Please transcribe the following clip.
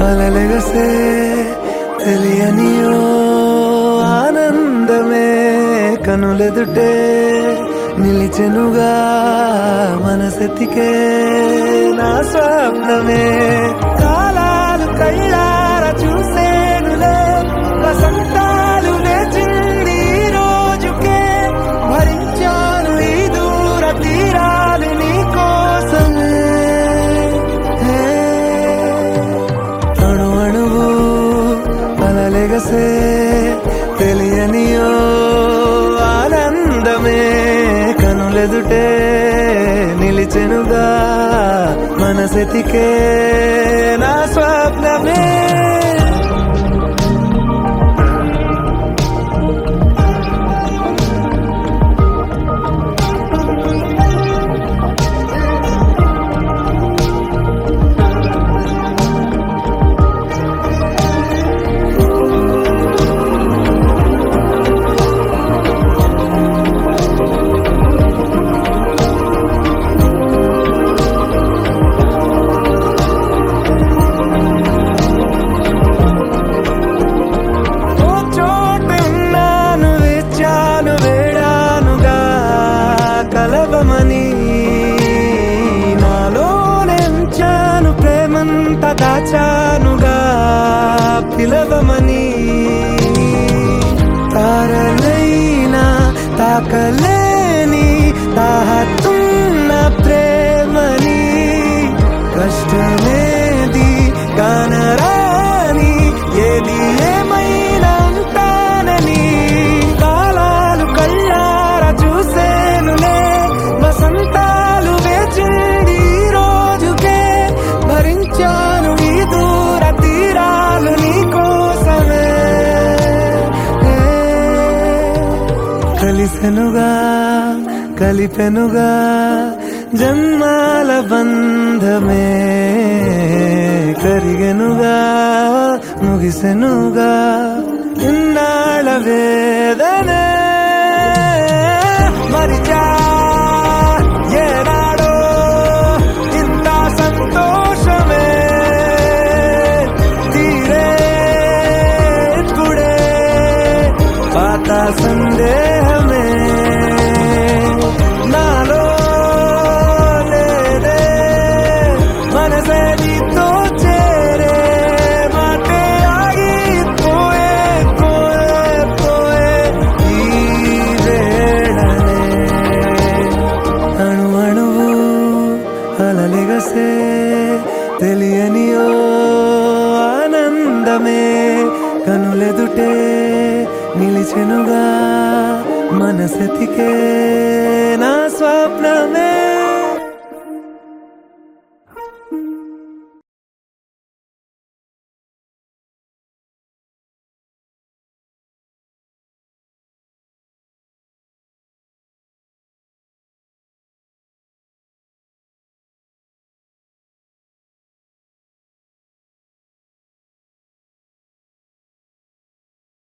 అణువణువు అలలెగసే తెలియనియో ఆనందమే కనులెదుటే నిలిచెనుగా మనసెతికే నా స్వప్నమే. కాలాలు కళ్ళార చూ అలలెగసే తెలియనియో ఆనందమే. కనులెదుటే నిలిచెనుగా మనసెతికే నా స్వప్నమే. పిలవమని తారలైనా తాకలేని తాహతున్న ప్రేమని కష్టమేది కాన కలిసెనుగా కలిపెనుగా జన్మాల బంధమే కరిగెనుగా ముగిసెనుగా ఇన్నాళ వేదనే. మరిచా ఏనాడో ఇంత సంతోషమే తీరే ఇప్పుడే. పాత సందేహమే ఆనందమే కనులెదుటే నిలిచెనుగా మనసతికే నా స్వప్నమే.